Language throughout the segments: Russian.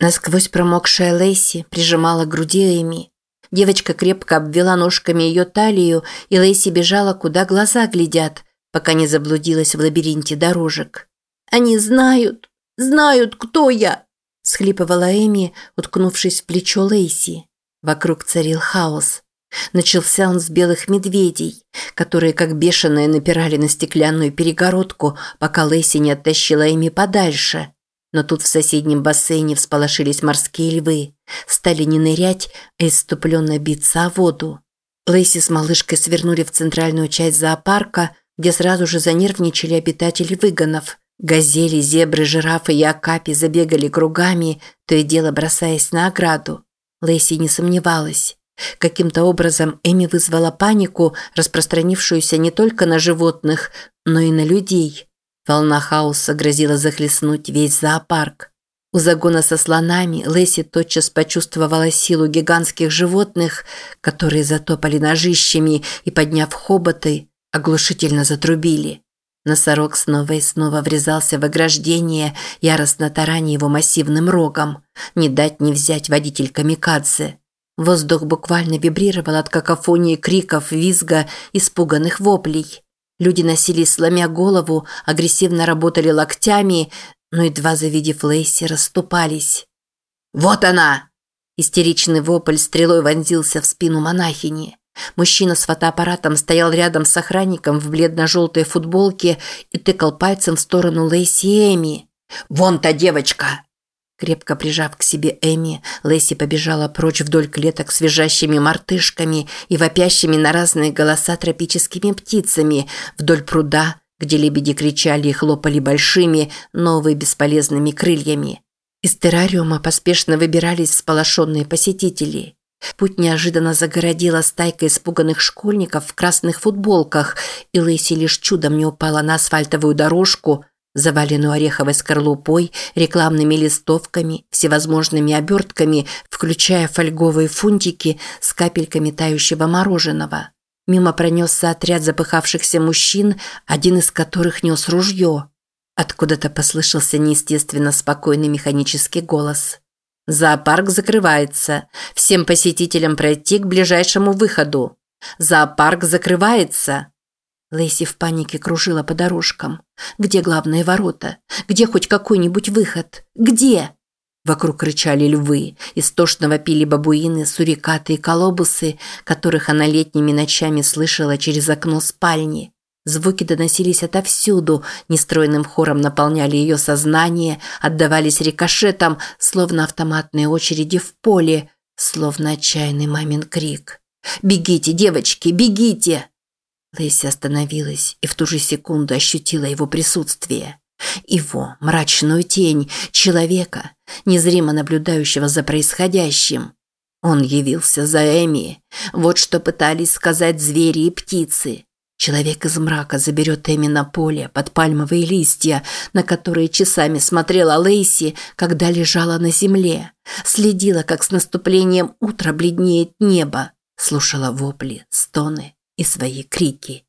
Насквозь промокшая Лейси прижимала к груди Эми. Девочка крепко обвела ножками ее талию, и Лейси бежала, куда глаза глядят, пока не заблудилась в лабиринте дорожек. «Они знают, знают, кто я!» – схлипывала Эми, уткнувшись в плечо Лейси. Вокруг царил хаос. Начался он с белых медведей, которые как бешеные напирали на стеклянную перегородку, пока Лейси не оттащила Эми подальше – но тут в соседнем бассейне всполошились морские львы. Стали не нырять, а иступленно биться о воду. Лейси с малышкой свернули в центральную часть зоопарка, где сразу же занервничали обитатели выгонов. Газели, зебры, жирафы и акапи забегали кругами, то и дело бросаясь на ограду. Лейси не сомневалась. Каким-то образом Эми вызвала панику, распространившуюся не только на животных, но и на людей – Волна хаоса грозила захлестнуть весь зоопарк. У загона со слонами Лэси тотчас почувствовала силу гигантских животных, которые затопали ножищами и, подняв хоботы, оглушительно затрубили. Носорог снова и снова врезался в ограждение, яростно тараня его массивным рогом. Не дать не взять водитель камикадзе. Воздух буквально вибрировал от какофонии криков, визга, испуганных воплей. Люди носились, сломя голову, агрессивно работали локтями, но едва завидев Лейси, расступались. «Вот она!» Истеричный вопль стрелой вонзился в спину монахини. Мужчина с фотоаппаратом стоял рядом с охранником в бледно-желтой футболке и тыкал пальцем в сторону Лейси и Эми. «Вон та девочка!» Крепко прижав к себе Эми, Лэйси побежала прочь вдоль клеток с визжащими мартышками и вопящими на разные голоса тропическими птицами, вдоль пруда, где лебеди кричали и хлопали большими, новые бесполезными крыльями. Из террариума поспешно выбирались всполошенные посетители. Путь неожиданно загородила стайка испуганных школьников в красных футболках, и Лэйси лишь чудом не упала на асфальтовую дорожку, заваленную ореховой скорлупой, рекламными листовками, всевозможными обертками, включая фольговые фунтики с капельками тающего мороженого. Мимо пронесся отряд запыхавшихся мужчин, один из которых нес ружье. Откуда-то послышался неестественно спокойный механический голос. «Зоопарк закрывается. Всем посетителям пройти к ближайшему выходу. Зоопарк закрывается!» Лэйси в панике кружила по дорожкам. Где главные ворота? Где хоть какой-нибудь выход? Где? Вокруг рычали львы, истошно вопили бабуины, сурикаты и колобусы, которых она летними ночами слышала через окно спальни. Звуки доносились отовсюду, нестройным хором наполняли ее сознание, отдавались рикошетом, словно автоматные очереди в поле, словно отчаянный мамин крик. «Бегите, девочки, бегите!» Лэйси остановилась и в ту же секунду ощутила его присутствие. Его, мрачную тень, человека, незримо наблюдающего за происходящим. Он явился за Эми. Вот что пытались сказать звери и птицы. Человек из мрака заберет Эми на поле под пальмовые листья, на которые часами смотрела Лейси, когда лежала на земле. Следила, как с наступлением утра бледнеет небо. Слушала вопли, стоны, и свои крики.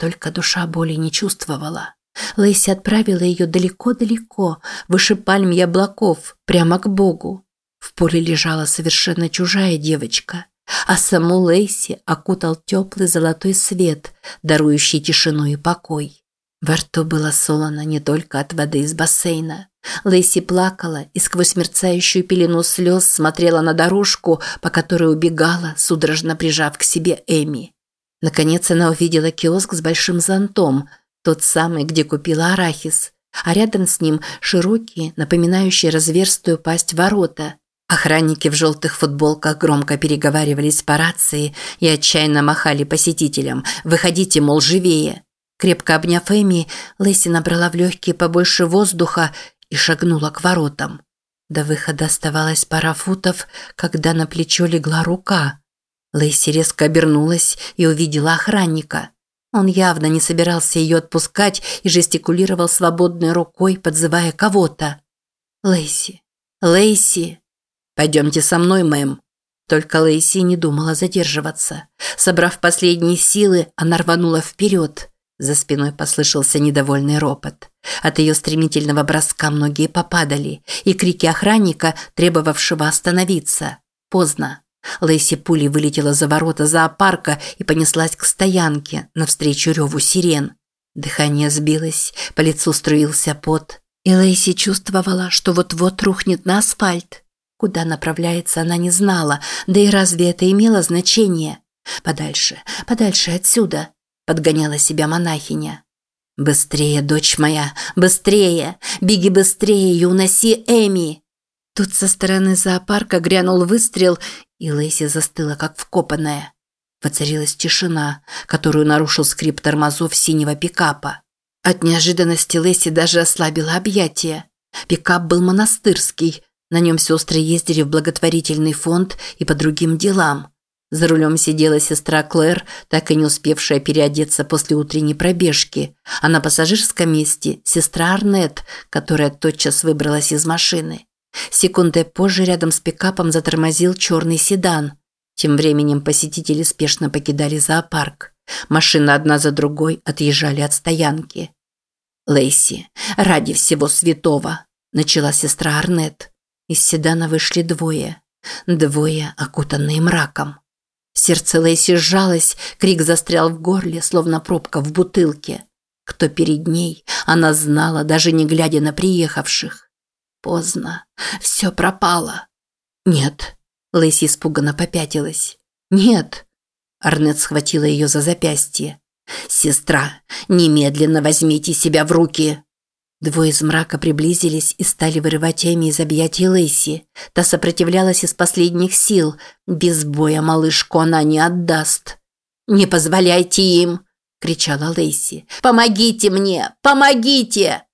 Только душа боли не чувствовала. Лэйси отправила ее далеко-далеко, выше пальм облаков, прямо к Богу. В поле лежала совершенно чужая девочка, а саму Лэйси окутал теплый золотой свет, дарующий тишину и покой. Во рту было солоно не только от воды из бассейна. Лэйси плакала и сквозь мерцающую пелену слез смотрела на дорожку, по которой убегала, судорожно прижав к себе Эми. Наконец она увидела киоск с большим зонтом, тот самый, где купила арахис, а рядом с ним широкие, напоминающие разверстую пасть ворота. Охранники в желтых футболках громко переговаривались по рации и отчаянно махали посетителям «Выходите, мол, живее!». Крепко обняв Эми, Лэсси набрала в легкие побольше воздуха и шагнула к воротам. До выхода оставалось пара футов, когда на плечо легла рука – Лэйси резко обернулась и увидела охранника. Он явно не собирался ее отпускать и жестикулировал свободной рукой, подзывая кого-то. «Лэйси! Лэйси!» «Пойдемте со мной, мэм!» Только Лэйси не думала задерживаться. Собрав последние силы, она рванула вперед. За спиной послышался недовольный ропот. От ее стремительного броска многие попадали, и крики охранника, требовавшего остановиться. Поздно. Лэйси пулей вылетела за ворота зоопарка и понеслась к стоянке, навстречу реву сирен. Дыхание сбилось, по лицу струился пот, и Лэйси чувствовала, что вот-вот рухнет на асфальт. Куда направляется, она не знала, да и разве это имело значение? «Подальше, подальше отсюда», – подгоняла себя монахиня. «Быстрее, дочь моя, быстрее! Беги быстрее и уноси Эми!» Тут со стороны зоопарка грянул выстрел, и Лэйси застыла, как вкопанная. Воцарилась тишина, которую нарушил скрип тормозов синего пикапа. От неожиданности Лэйси даже ослабила объятия. Пикап был монастырский, на нем сестры ездили в благотворительный фонд и по другим делам. За рулем сидела сестра Клэр, так и не успевшая переодеться после утренней пробежки, а на пассажирском месте сестра Арнет, которая тотчас выбралась из машины. Секундой позже рядом с пикапом затормозил черный седан. Тем временем посетители спешно покидали зоопарк. Машины одна за другой отъезжали от стоянки. «Лейси, ради всего святого!» – начала сестра Арнет. Из седана вышли двое. Двое, окутанные мраком. Сердце Лейси сжалось, крик застрял в горле, словно пробка в бутылке. Кто перед ней, она знала, даже не глядя на приехавших. Поздно. Все пропало. Нет. Лейси испуганно попятилась. Нет. Арнет схватила ее за запястье. «Сестра, немедленно возьмите себя в руки!» Двое из мрака приблизились и стали вырывать Эми из объятий Лэйси. Та сопротивлялась из последних сил. Без боя малышку она не отдаст. «Не позволяйте им!» – кричала Лэйси. «Помогите мне! Помогите!»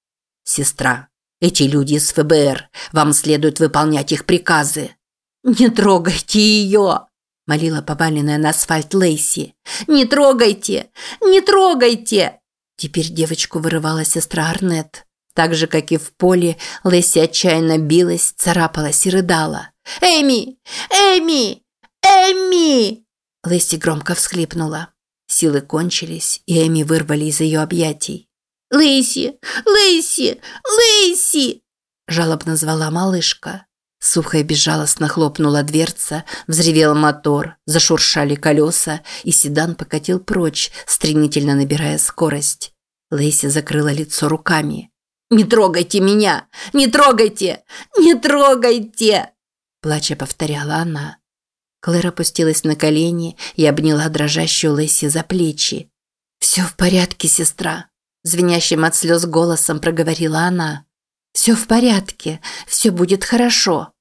«Сестра, эти люди из ФБР. Вам следует выполнять их приказы». «Не трогайте ее!» – молила поваленная на асфальт Лэйси. «Не трогайте! Не трогайте!» Теперь девочку вырывала сестра Арнет. Так же, как и в поле, Лесси отчаянно билась, царапалась и рыдала. «Эми! Эми! Эми!» Лесси громко всхлипнула. Силы кончились, и Эми вырвали из ее объятий. «Лэйси! Лэйси! Лэйси!» жалобно звала малышка. Сухо и безжалостно хлопнула дверца, взревел мотор, зашуршали колеса, и седан покатил прочь, стремительно набирая скорость. Лэйси закрыла лицо руками. «Не трогайте меня! Не трогайте! Не трогайте!» Плача повторяла она. Клэр опустилась на колени и обняла дрожащую Лэсси за плечи. «Все в порядке, сестра», – звенящим от слез голосом проговорила она. «Все в порядке, все будет хорошо».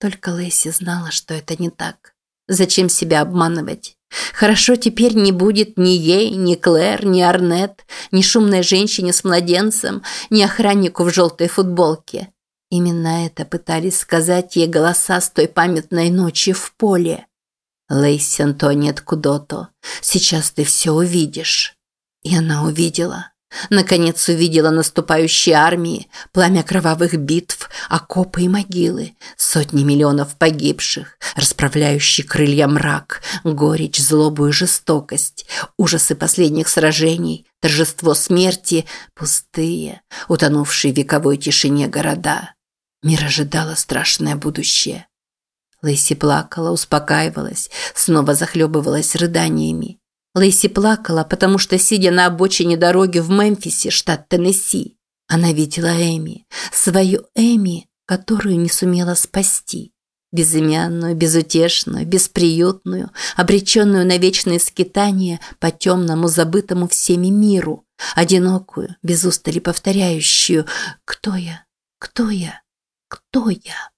Только Лэсси знала, что это не так. Зачем себя обманывать? Хорошо теперь не будет ни ей, ни Клэр, ни Арнет, ни шумной женщине с младенцем, ни охраннику в желтой футболке. Именно это пытались сказать ей голоса с той памятной ночи в поле. Лейси Антониет Кудото, сейчас ты все увидишь. И она увидела. Наконец увидела наступающие армии, пламя кровавых битв, окопы и могилы, сотни миллионов погибших, расправляющий крылья мрак, горечь, злобу и жестокость, ужасы последних сражений, торжество смерти, пустые, утонувшие в вековой тишине города. Мир ожидало страшное будущее. Лэйси плакала, успокаивалась, снова захлебывалась рыданиями. Лэйси плакала, потому что, сидя на обочине дороги в Мемфисе, штат Теннесси, она видела Эми, свою Эми, которую не сумела спасти. Безымянную, безутешную, бесприютную, обреченную на вечные скитания по темному, забытому всеми миру, одинокую, без устали повторяющую «Кто я? Кто я? Кто я?»